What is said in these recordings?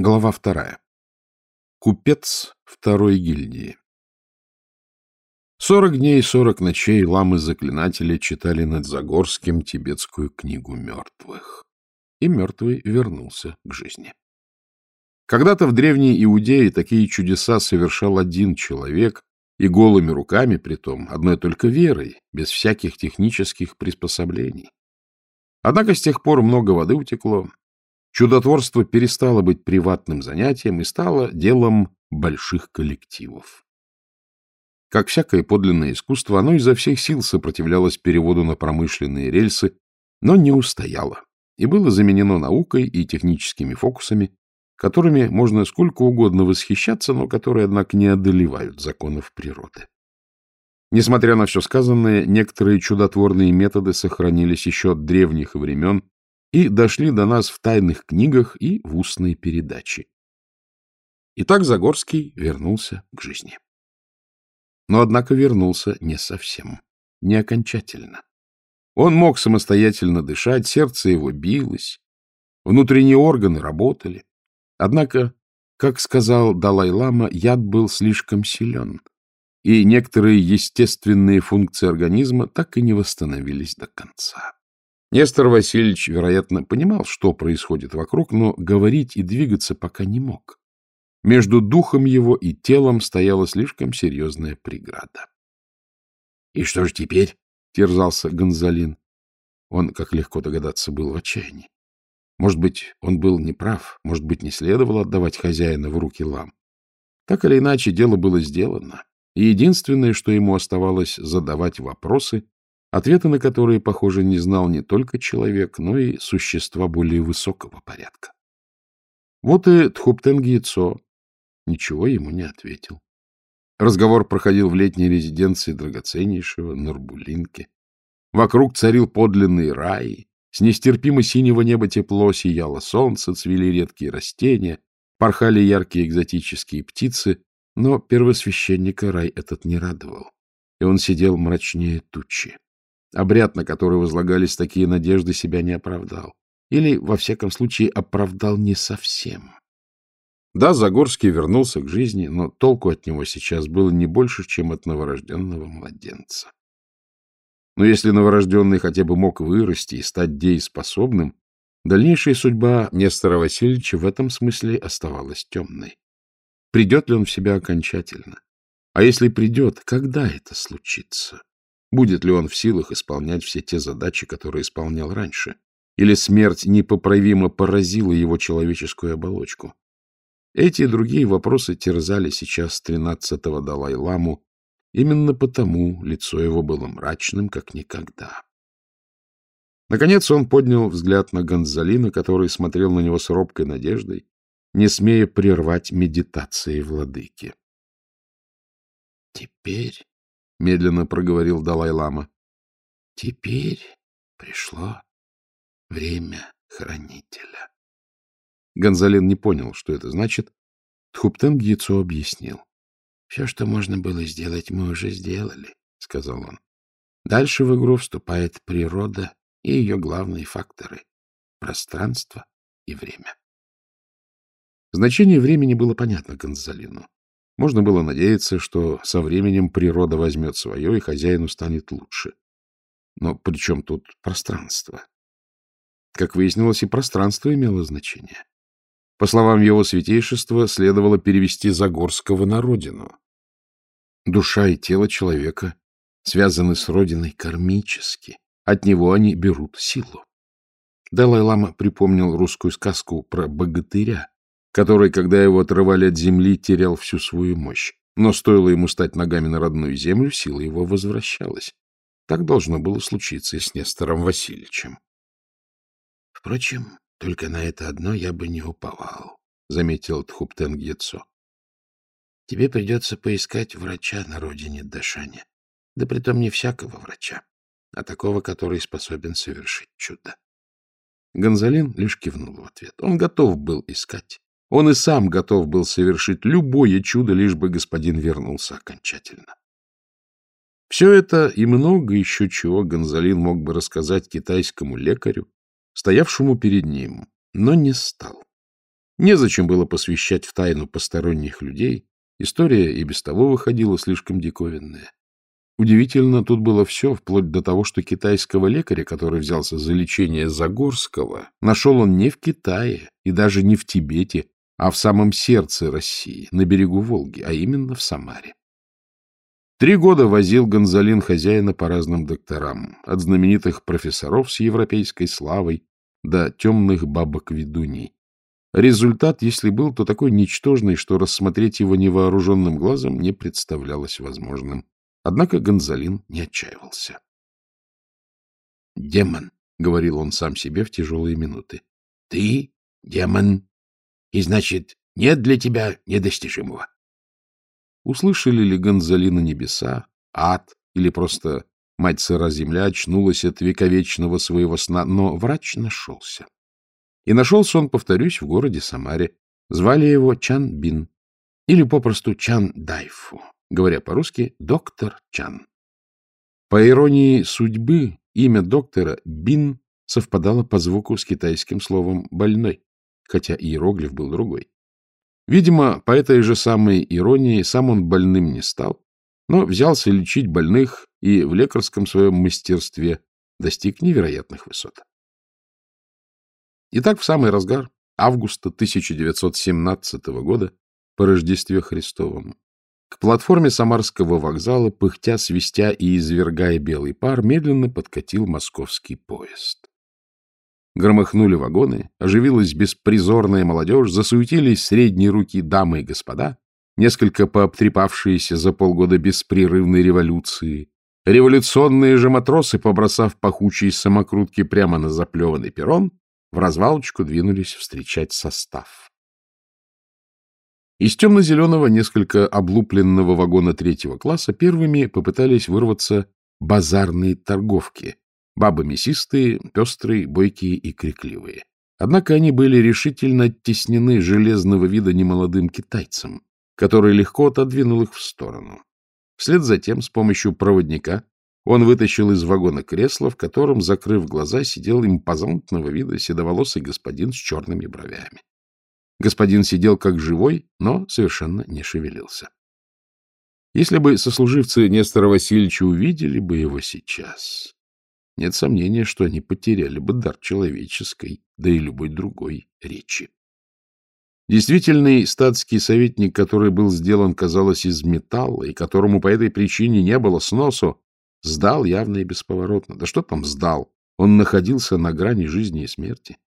Глава вторая. Купец второй гильдии. Сорок дней и сорок ночей ламы-заклинатели читали над Загорским тибетскую книгу мертвых. И мертвый вернулся к жизни. Когда-то в древней Иудее такие чудеса совершал один человек, и голыми руками, притом, одной только верой, без всяких технических приспособлений. Однако с тех пор много воды утекло, Чудотворство перестало быть приватным занятием и стало делом больших коллективов. Как всякое подлинное искусство, оно изо всех сил сопротивлялось переводу на промышленные рельсы, но не устояло и было заменено наукой и техническими фокусами, которыми можно сколько угодно восхищаться, но которые, однако, не одолевают законов природы. Несмотря на все сказанное, некоторые чудотворные методы сохранились еще от древних времен и дошли до нас в тайных книгах и в устной передаче. Итак, Загорский вернулся к жизни. Но, однако, вернулся не совсем, не окончательно. Он мог самостоятельно дышать, сердце его билось, внутренние органы работали. Однако, как сказал Далай-лама, яд был слишком силен, и некоторые естественные функции организма так и не восстановились до конца. Нестор Васильевич, вероятно, понимал, что происходит вокруг, но говорить и двигаться пока не мог. Между духом его и телом стояла слишком серьезная преграда. — И что же теперь? — терзался Гонзалин. Он, как легко догадаться, был в отчаянии. Может быть, он был неправ, может быть, не следовало отдавать хозяина в руки лам. Так или иначе, дело было сделано, и единственное, что ему оставалось, задавать вопросы ответы на которые, похоже, не знал не только человек, но и существа более высокого порядка. Вот и Тхуптенгиецо ничего ему не ответил. Разговор проходил в летней резиденции драгоценнейшего Нурбулинки. Вокруг царил подлинный рай, с нестерпимо синего неба тепло сияло солнце, цвели редкие растения, порхали яркие экзотические птицы, но первосвященника рай этот не радовал, и он сидел мрачнее тучи. Обряд, на который возлагались такие надежды, себя не оправдал. Или, во всяком случае, оправдал не совсем. Да, Загорский вернулся к жизни, но толку от него сейчас было не больше, чем от новорожденного младенца. Но если новорожденный хотя бы мог вырасти и стать дееспособным, дальнейшая судьба Нестора Васильевича в этом смысле оставалась темной. Придет ли он в себя окончательно? А если придет, когда это случится? Будет ли он в силах исполнять все те задачи, которые исполнял раньше? Или смерть непоправимо поразила его человеческую оболочку? Эти и другие вопросы терзали сейчас тринадцатого Далай-ламу, именно потому лицо его было мрачным, как никогда. Наконец он поднял взгляд на Гонзалина, который смотрел на него с робкой надеждой, не смея прервать медитации владыки. — Теперь — медленно проговорил Далай-лама. — Теперь пришло время хранителя. Гонзалин не понял, что это значит. Тхуптен Гьецо объяснил. — Все, что можно было сделать, мы уже сделали, — сказал он. Дальше в игру вступает природа и ее главные факторы — пространство и время. Значение времени было понятно Гонзалину. Можно было надеяться, что со временем природа возьмет свое, и хозяину станет лучше. Но при чем тут пространство? Как выяснилось, и пространство имело значение. По словам его святейшества, следовало перевести Загорского на родину. Душа и тело человека связаны с родиной кармически. От него они берут силу. Далай-лама припомнил русскую сказку про богатыря, который, когда его отрывали от земли, терял всю свою мощь. Но стоило ему стать ногами на родную землю, сила его возвращалась. Так должно было случиться и с Нестором Васильевичем. — Впрочем, только на это одно я бы не уповал, — заметил Тхуптен Гецо. — Тебе придется поискать врача на родине Дашаня. Да притом не всякого врача, а такого, который способен совершить чудо. Гонзалин лишь кивнул в ответ. Он готов был искать. Он и сам готов был совершить любое чудо, лишь бы господин вернулся окончательно. Все это и много еще чего Гонзалин мог бы рассказать китайскому лекарю, стоявшему перед ним, но не стал. Незачем было посвящать в тайну посторонних людей, история и без того выходила слишком диковинная. Удивительно, тут было все, вплоть до того, что китайского лекаря, который взялся за лечение Загорского, нашел он не в Китае и даже не в Тибете, а в самом сердце России, на берегу Волги, а именно в Самаре. Три года возил Гонзалин хозяина по разным докторам, от знаменитых профессоров с европейской славой до темных бабок-ведуней. Результат, если был, то такой ничтожный, что рассмотреть его невооруженным глазом не представлялось возможным. Однако Гонзалин не отчаивался. «Демон», — говорил он сам себе в тяжелые минуты, — «ты демон, и значит, нет для тебя недостижимого». Услышали ли Гонзалина небеса, ад или просто мать сыра земля очнулась от вековечного своего сна, но врач нашелся. И нашелся он, повторюсь, в городе Самаре. Звали его Чан Бин или попросту Чан Дайфу говоря по-русски, доктор Чан. По иронии судьбы, имя доктора Бин совпадало по звуку с китайским словом «больной», хотя иероглиф был другой. Видимо, по этой же самой иронии сам он больным не стал, но взялся лечить больных и в лекарском своем мастерстве достиг невероятных высот. Итак, в самый разгар августа 1917 года, по Рождестве Христовом, к платформе Самарского вокзала, пыхтя, свистя и извергая белый пар, медленно подкатил московский поезд. Громыхнули вагоны, оживилась беспризорная молодежь, засуетились средние руки дамы и господа, несколько пообтрепавшиеся за полгода беспрерывной революции. Революционные же матросы, побросав пахучие самокрутки прямо на заплеванный перрон, в развалочку двинулись встречать состав. Из темно-зеленого, несколько облупленного вагона третьего класса первыми попытались вырваться базарные торговки, бабы мясистые, пестрые, бойкие и крикливые. Однако они были решительно оттеснены железного вида немолодым китайцем, который легко отодвинул их в сторону. Вслед за тем, с помощью проводника, он вытащил из вагона кресло, в котором, закрыв глаза, сидел импозантного вида седоволосый господин с черными бровями. Господин сидел как живой, но совершенно не шевелился. Если бы сослуживцы Нестора Васильевича увидели бы его сейчас, нет сомнения, что они потеряли бы дар человеческой, да и любой другой речи. Действительный статский советник, который был сделан, казалось, из металла, и которому по этой причине не было сносу, сдал явно и бесповоротно. Да что там сдал? Он находился на грани жизни и смерти.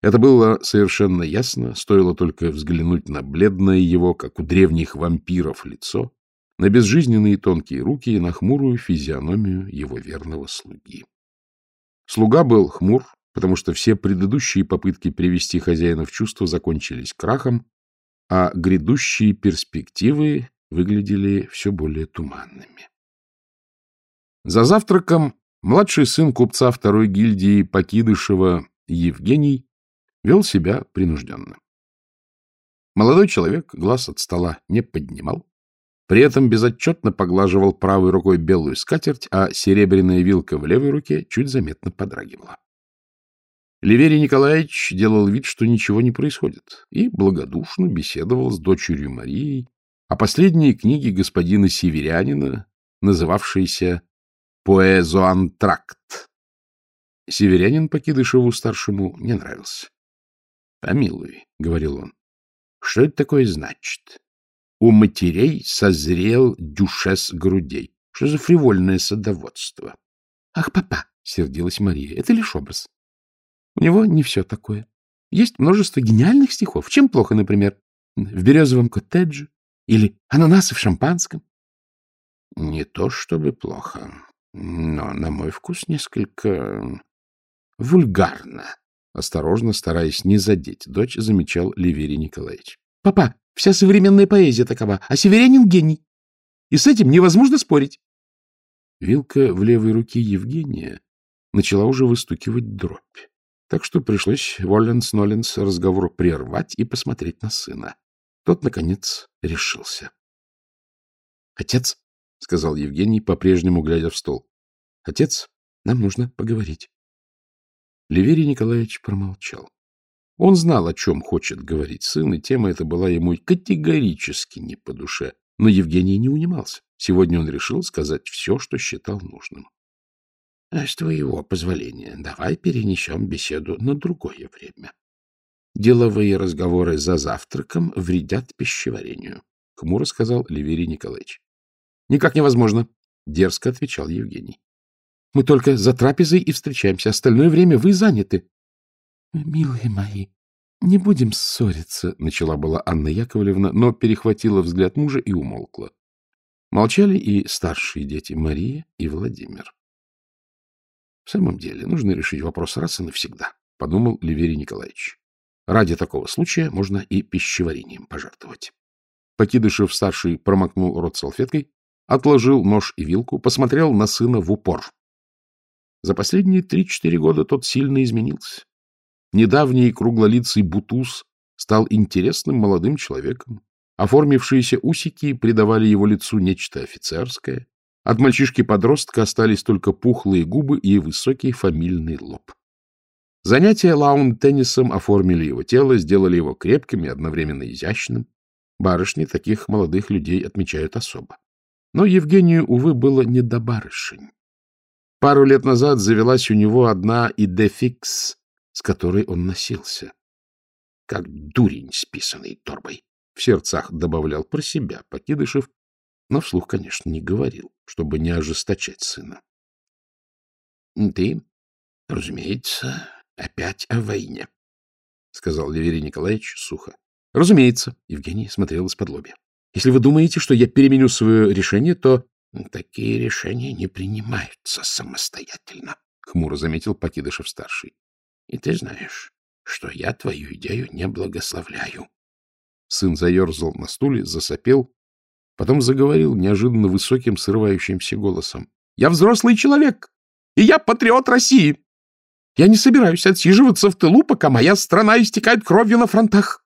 Это было совершенно ясно, стоило только взглянуть на бледное его, как у древних вампиров, лицо, на безжизненные тонкие руки и на хмурую физиономию его верного слуги. Слуга был хмур, потому что все предыдущие попытки привести хозяина в чувство закончились крахом, а грядущие перспективы выглядели все более туманными. За завтраком младший сын купца второй гильдии Покидышева Евгений вел себя принужденно. Молодой человек глаз от стола не поднимал, при этом безотчетно поглаживал правой рукой белую скатерть, а серебряная вилка в левой руке чуть заметно подрагивала. Ливерий Николаевич делал вид, что ничего не происходит, и благодушно беседовал с дочерью Марией о последней книге господина Северянина, называвшейся «Поэзоантракт». Северянин Покидышеву-старшему не нравился. — Помилуй, — говорил он, — что это такое значит? У матерей созрел дюшес грудей. Что за фривольное садоводство? — Ах, папа, — сердилась Мария, — это лишь образ. У него не все такое. Есть множество гениальных стихов. Чем плохо, например, в березовом коттедже или ананасы в шампанском? Не то чтобы плохо, но, на мой вкус, несколько вульгарно, Осторожно, стараясь не задеть дочь, замечал Ливерий Николаевич. — Папа, вся современная поэзия такова, а северянин — гений. И с этим невозможно спорить. Вилка в левой руке Евгения начала уже выстукивать дробь. Так что пришлось Волленс-Ноленс разговор прервать и посмотреть на сына. Тот, наконец, решился. — Отец, — сказал Евгений, по-прежнему глядя в стол, — отец, нам нужно поговорить. Ливерий Николаевич промолчал. Он знал, о чем хочет говорить сын, и тема эта была ему категорически не по душе. Но Евгений не унимался. Сегодня он решил сказать все, что считал нужным. — С твоего позволения, давай перенесем беседу на другое время. Деловые разговоры за завтраком вредят пищеварению, — хмуро сказал Ливерий Николаевич. — Никак невозможно, — дерзко отвечал Евгений. — Мы только за трапезой и встречаемся. Остальное время вы заняты. — Милые мои, не будем ссориться, — начала была Анна Яковлевна, но перехватила взгляд мужа и умолкла. Молчали и старшие дети Мария и Владимир. В самом деле, нужно решить вопрос раз и навсегда, — подумал Ливерий Николаевич. Ради такого случая можно и пищеварением пожертвовать. Покидышев-старший промокнул рот салфеткой, отложил нож и вилку, посмотрел на сына в упор. За последние три-четыре года тот сильно изменился. Недавний круглолицый Бутуз стал интересным молодым человеком. Оформившиеся усики придавали его лицу нечто офицерское, от мальчишки-подростка остались только пухлые губы и высокий фамильный лоб. Занятия лаун-теннисом оформили его тело, сделали его крепким и одновременно изящным. Барышни таких молодых людей отмечают особо. Но Евгению, увы, было не до барышень. Пару лет назад завелась у него одна идефикс, с которой он носился. Как дурень с писаной торбой. В сердцах добавлял про себя Покидышев, но вслух, конечно, не говорил, чтобы не ожесточать сына. — Ты, разумеется, опять о войне, — сказал Ливерий Николаевич сухо. — Разумеется, — Евгений смотрел из-под лобья. — Если вы думаете, что я переменю свое решение, то... — Такие решения не принимаются самостоятельно, — хмуро заметил Покидышев-старший. — И ты знаешь, что я твою идею не благословляю. Сын заерзал на стуле, засопел Потом заговорил неожиданно высоким, срывающимся голосом. — Я взрослый человек, и я патриот России. Я не собираюсь отсиживаться в тылу, пока моя страна истекает кровью на фронтах.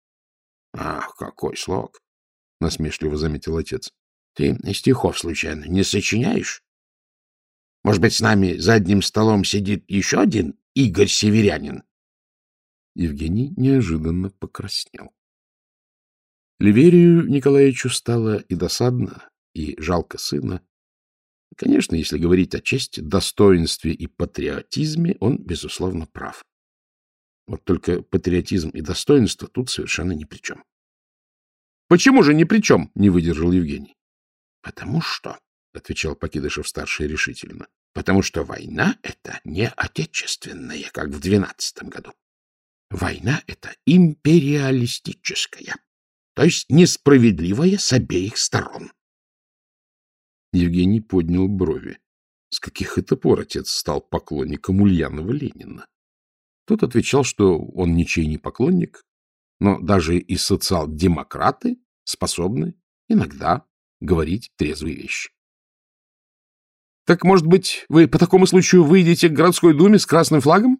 — Ах, какой слог! — насмешливо заметил отец. — Ты стихов, случайно, не сочиняешь? Может быть, с нами за одним столом сидит еще один Игорь Северянин? Евгений неожиданно покраснел. Ливерию Николаевичу стало и досадно, и жалко сына. Конечно, если говорить о чести, достоинстве и патриотизме, он, безусловно, прав. Вот только патриотизм и достоинство тут совершенно ни при чем. — Почему же ни при чем? — не выдержал Евгений. — Потому что, — отвечал Покидышев-старший решительно, — потому что война — это не отечественная, как в двенадцатом году. Война — это империалистическая то есть несправедливое с обеих сторон. Евгений поднял брови. С каких это пор отец стал поклонником Ульянова Ленина? Тот отвечал, что он ничей не поклонник, но даже и социал-демократы способны иногда говорить трезвые вещи. — Так, может быть, вы по такому случаю выйдете к городской думе с красным флагом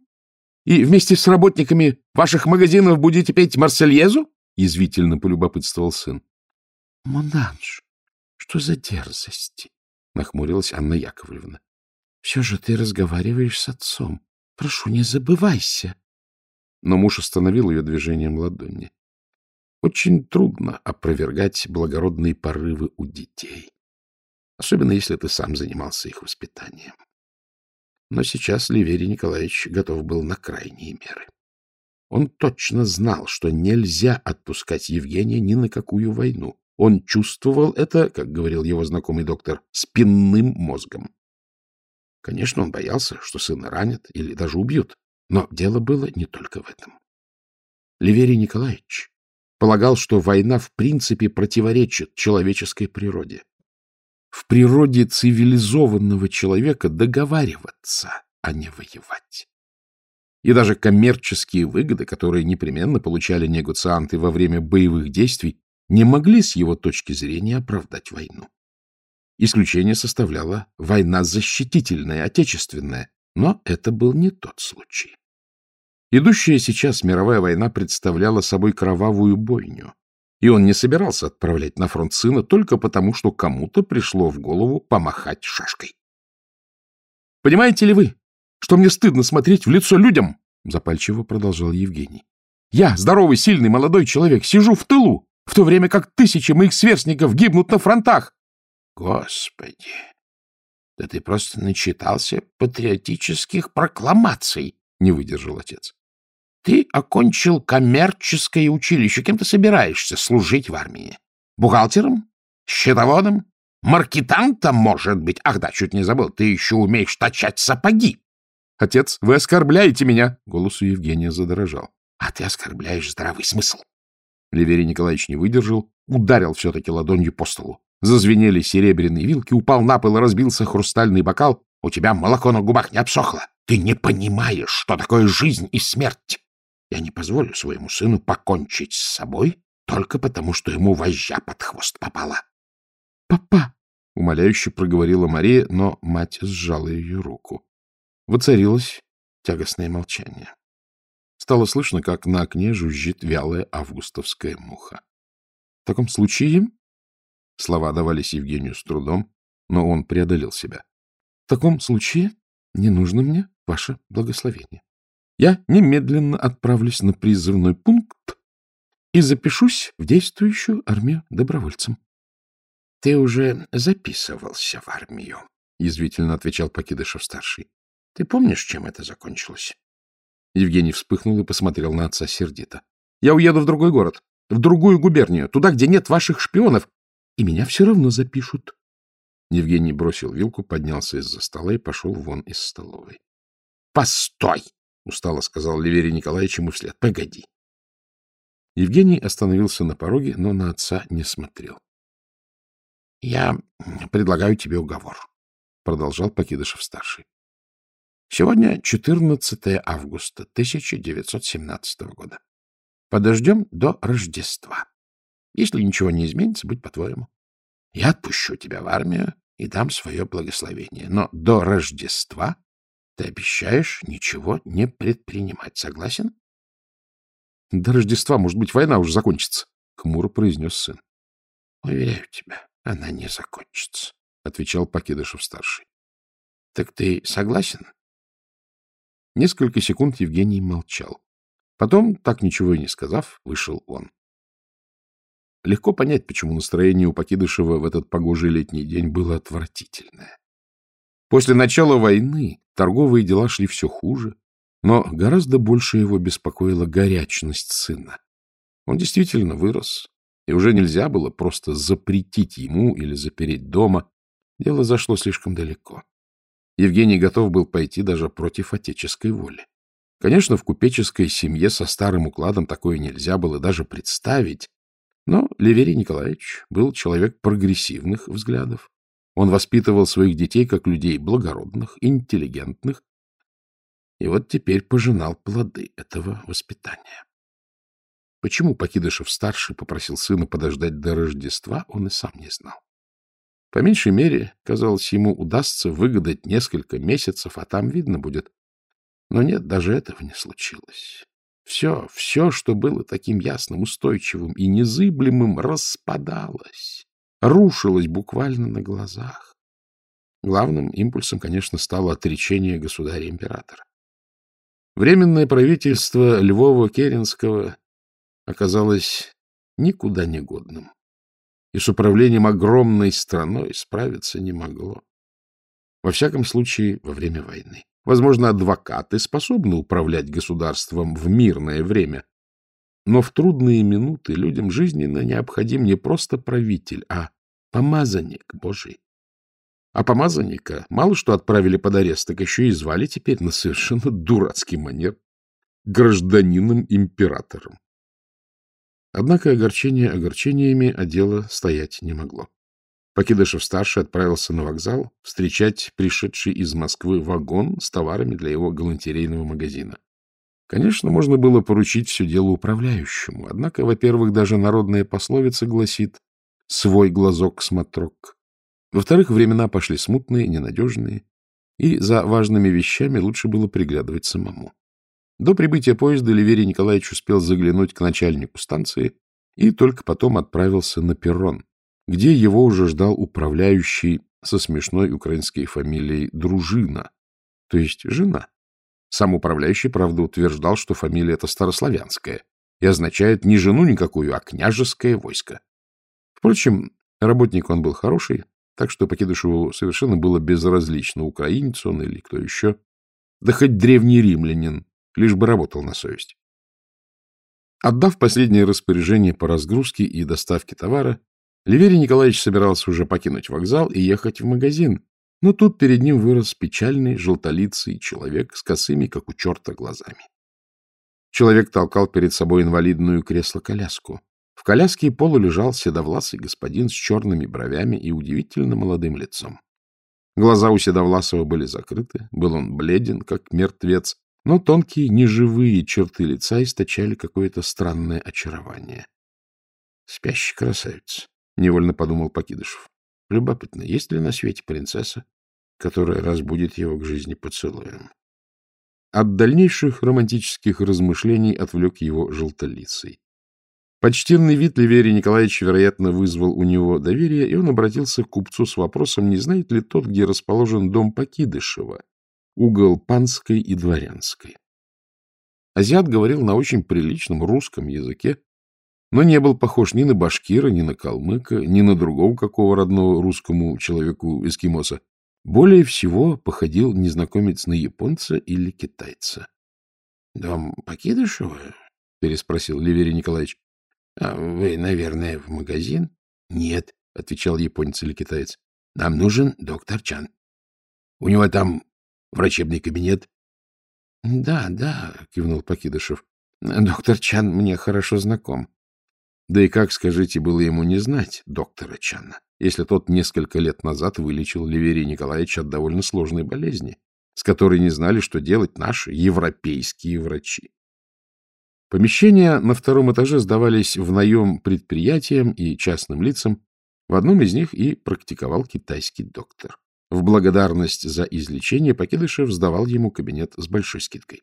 и вместе с работниками ваших магазинов будете петь Марсельезу? — язвительно полюбопытствовал сын. — Монанж, что за дерзости? — нахмурилась Анна Яковлевна. — Все же ты разговариваешь с отцом. Прошу, не забывайся. Но муж остановил ее движением ладони. Очень трудно опровергать благородные порывы у детей, особенно если ты сам занимался их воспитанием. Но сейчас Ливерий Николаевич готов был на крайние меры. Он точно знал, что нельзя отпускать Евгения ни на какую войну. Он чувствовал это, как говорил его знакомый доктор, спинным мозгом. Конечно, он боялся, что сына ранят или даже убьют, но дело было не только в этом. Ливерий Николаевич полагал, что война в принципе противоречит человеческой природе. В природе цивилизованного человека договариваться, а не воевать и даже коммерческие выгоды, которые непременно получали негацианты во время боевых действий, не могли с его точки зрения оправдать войну. Исключение составляла война защитительная, отечественная, но это был не тот случай. Идущая сейчас мировая война представляла собой кровавую бойню, и он не собирался отправлять на фронт сына только потому, что кому-то пришло в голову помахать шашкой. «Понимаете ли вы, что мне стыдно смотреть в лицо людям, — запальчиво продолжал Евгений. — Я, здоровый, сильный, молодой человек, сижу в тылу, в то время как тысячи моих сверстников гибнут на фронтах. — Господи! Да ты просто начитался патриотических прокламаций, — не выдержал отец. Ты окончил коммерческое училище. Кем ты собираешься служить в армии? Бухгалтером? Счетоводом? Маркетантом, может быть? Ах да, чуть не забыл, ты еще умеешь точать сапоги. — Отец, вы оскорбляете меня! — голос у Евгения задорожал. — А ты оскорбляешь здравый смысл. Ливерий Николаевич не выдержал, ударил все-таки ладонью по столу. Зазвенели серебряные вилки, упал на пол разбился хрустальный бокал. У тебя молоко на губах не обсохло. Ты не понимаешь, что такое жизнь и смерть. Я не позволю своему сыну покончить с собой только потому, что ему вожжа под хвост попала. — Папа! — умоляюще проговорила Мария, но мать сжала ее руку. Воцарилось тягостное молчание. Стало слышно, как на окне жужжит вялая августовская муха. — В таком случае... Слова давались Евгению с трудом, но он преодолел себя. — В таком случае не нужно мне ваше благословение. Я немедленно отправлюсь на призывной пункт и запишусь в действующую армию добровольцем. — Ты уже записывался в армию, — язвительно отвечал Покидышев-старший. — Ты помнишь, чем это закончилось? Евгений вспыхнул и посмотрел на отца сердито. — Я уеду в другой город, в другую губернию, туда, где нет ваших шпионов, и меня все равно запишут. Евгений бросил вилку, поднялся из-за стола и пошел вон из столовой. — Постой! — устало сказал Ливерий Николаевич ему вслед. — Погоди. Евгений остановился на пороге, но на отца не смотрел. — Я предлагаю тебе уговор, — продолжал Покидышев-старший. Сегодня 14 августа 1917 года. Подождем до Рождества. Если ничего не изменится, будь по-твоему. Я отпущу тебя в армию и дам свое благословение. Но до Рождества ты обещаешь ничего не предпринимать. Согласен? — До Рождества, может быть, война уже закончится, — хмуро произнес сын. — Уверяю тебя, она не закончится, — отвечал Покидышев-старший. — Так ты согласен? Несколько секунд Евгений молчал. Потом, так ничего и не сказав, вышел он. Легко понять, почему настроение у Покидышева в этот погожий летний день было отвратительное. После начала войны торговые дела шли все хуже, но гораздо больше его беспокоила горячность сына. Он действительно вырос, и уже нельзя было просто запретить ему или запереть дома. Дело зашло слишком далеко. Евгений готов был пойти даже против отеческой воли. Конечно, в купеческой семье со старым укладом такое нельзя было даже представить, но Ливерий Николаевич был человек прогрессивных взглядов. Он воспитывал своих детей как людей благородных, интеллигентных, и вот теперь пожинал плоды этого воспитания. Почему Покидышев-старший попросил сына подождать до Рождества, он и сам не знал. По меньшей мере, казалось, ему удастся выгадать несколько месяцев, а там видно будет. Но нет, даже этого не случилось. Все, все, что было таким ясным, устойчивым и незыблемым, распадалось, рушилось буквально на глазах. Главным импульсом, конечно, стало отречение государя-императора. Временное правительство Львова-Керенского оказалось никуда не годным и с управлением огромной страной справиться не могло. Во всяком случае, во время войны. Возможно, адвокаты способны управлять государством в мирное время, но в трудные минуты людям жизненно необходим не просто правитель, а помазанник Божий. А помазанника мало что отправили под арест, так еще и звали теперь на совершенно дурацкий манер гражданином-императором. Однако огорчение огорчениями, а дело стоять не могло. Покидышев-старший отправился на вокзал встречать пришедший из Москвы вагон с товарами для его галантерейного магазина. Конечно, можно было поручить все дело управляющему, однако, во-первых, даже народная пословица гласит «свой глазок-смотрок». Во-вторых, времена пошли смутные, ненадежные, и за важными вещами лучше было приглядывать самому. До прибытия поезда Ливерий Николаевич успел заглянуть к начальнику станции и только потом отправился на перрон, где его уже ждал управляющий со смешной украинской фамилией Дружина, то есть жена, Сам управляющий, правда, утверждал, что фамилия эта старославянская и означает не жену никакую, а княжеское войско. Впрочем, работник он был хороший, так что Покидышеву совершенно было безразлично, украинец он или кто еще, да хоть древний римлянин, лишь бы работал на совесть. Отдав последнее распоряжение по разгрузке и доставке товара, Ливерий Николаевич собирался уже покинуть вокзал и ехать в магазин, но тут перед ним вырос печальный, желтолицый человек с косыми, как у черта, глазами. Человек толкал перед собой инвалидную кресло-коляску. В коляске и полу лежал седовласый господин с черными бровями и удивительно молодым лицом. Глаза у Седовласова были закрыты, был он бледен, как мертвец, но тонкие, неживые черты лица источали какое-то странное очарование. — Спящий красавец, — невольно подумал Покидышев. — Любопытно, есть ли на свете принцесса, которая разбудит его к жизни поцелуем? От дальнейших романтических размышлений отвлек его желтолицый. Почтенный вид Ливерия Николаевича, вероятно, вызвал у него доверие, и он обратился к купцу с вопросом, не знает ли тот, где расположен дом Покидышева, угол Панской и Дворянской. Азиат говорил на очень приличном русском языке, но не был похож ни на башкира, ни на калмыка, ни на другого какого родного русскому человеку эскимоса. Более всего походил незнакомец на японца или китайца. — Дом Покидышева? — переспросил Ливерий Николаевич. — А вы, наверное, в магазин? — Нет, — отвечал японец или китаец. — Нам нужен доктор Чан. У него там врачебный кабинет. — Да, да, — кивнул Покидышев. — Доктор Чан мне хорошо знаком. Да и как, скажите, было ему не знать доктора Чана, если тот несколько лет назад вылечил Ливерия Николаевича от довольно сложной болезни, с которой не знали, что делать наши европейские врачи. Помещения на втором этаже сдавались в наем предприятиям и частным лицам. В одном из них и практиковал китайский доктор. В благодарность за излечение Покидышев сдавал ему кабинет с большой скидкой.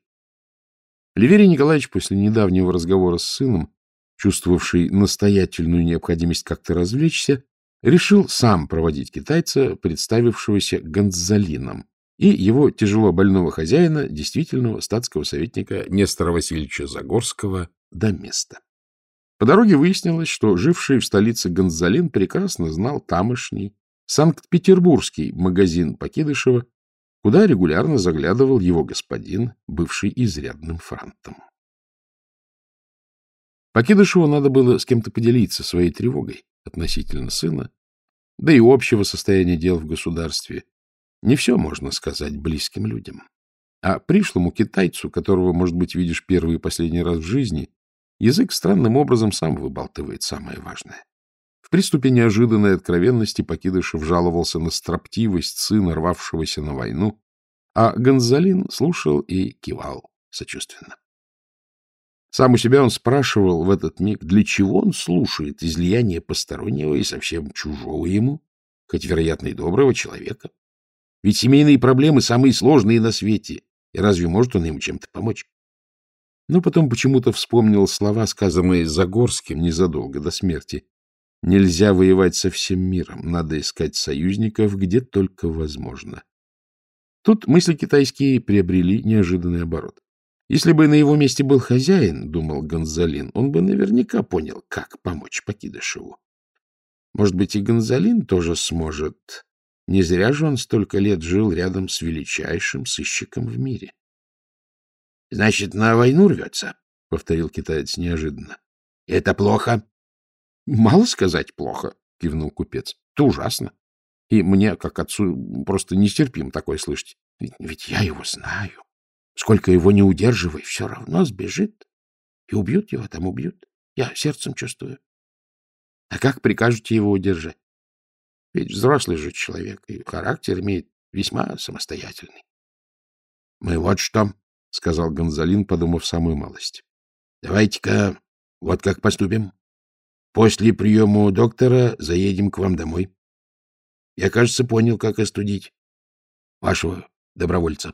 Ливерий Николаевич после недавнего разговора с сыном, чувствовавший настоятельную необходимость как-то развлечься, решил сам проводить китайца, представившегося Гонзалином, и его тяжело больного хозяина, действительного статского советника Нестора Васильевича Загорского, до места. По дороге выяснилось, что живший в столице Гонзалин прекрасно знал тамошний Санкт-Петербургский магазин Покидышева, куда регулярно заглядывал его господин, бывший изрядным франтом. Покидышеву надо было с кем-то поделиться своей тревогой относительно сына, да и общего состояния дел в государстве, не все можно сказать близким людям. А пришлому китайцу, которого, может быть, видишь первый и последний раз в жизни, язык странным образом сам выбалтывает самое важное. В приступе неожиданной откровенности Покидышев жаловался на строптивость сына, рвавшегося на войну, а Гонзалин слушал и кивал сочувственно. Сам у себя он спрашивал в этот миг, для чего он слушает излияние постороннего и совсем чужого ему, хоть, вероятно, и доброго человека. Ведь семейные проблемы самые сложные на свете, и разве может он им чем-то помочь? Но потом почему-то вспомнил слова, сказанные Загорским незадолго до смерти. Нельзя воевать со всем миром, надо искать союзников, где только возможно. Тут мысли китайские приобрели неожиданный оборот. Если бы на его месте был хозяин, думал Гонзалин, он бы наверняка понял, как помочь Покидышеву. Может быть, и Гонзалин тоже сможет не зря же он столько лет жил рядом с величайшим сыщиком в мире. — Значит, на войну рвется, — повторил китаец неожиданно. — Это плохо? — Мало сказать плохо, — кивнул купец. — Это ужасно. И мне, как отцу, просто нестерпим такое слышать. Ведь, ведь я его знаю. Сколько его не удерживай, все равно сбежит. И убьют его, там убьют. Я сердцем чувствую. А как прикажете его удержать? Ведь взрослый же человек, и характер имеет весьма самостоятельный. — Мы вот что, — сказал Гонзалин, подумав самую малость. — Давайте-ка вот как поступим. После приема у доктора заедем к вам домой. Я, кажется, понял, как остудить вашего добровольца.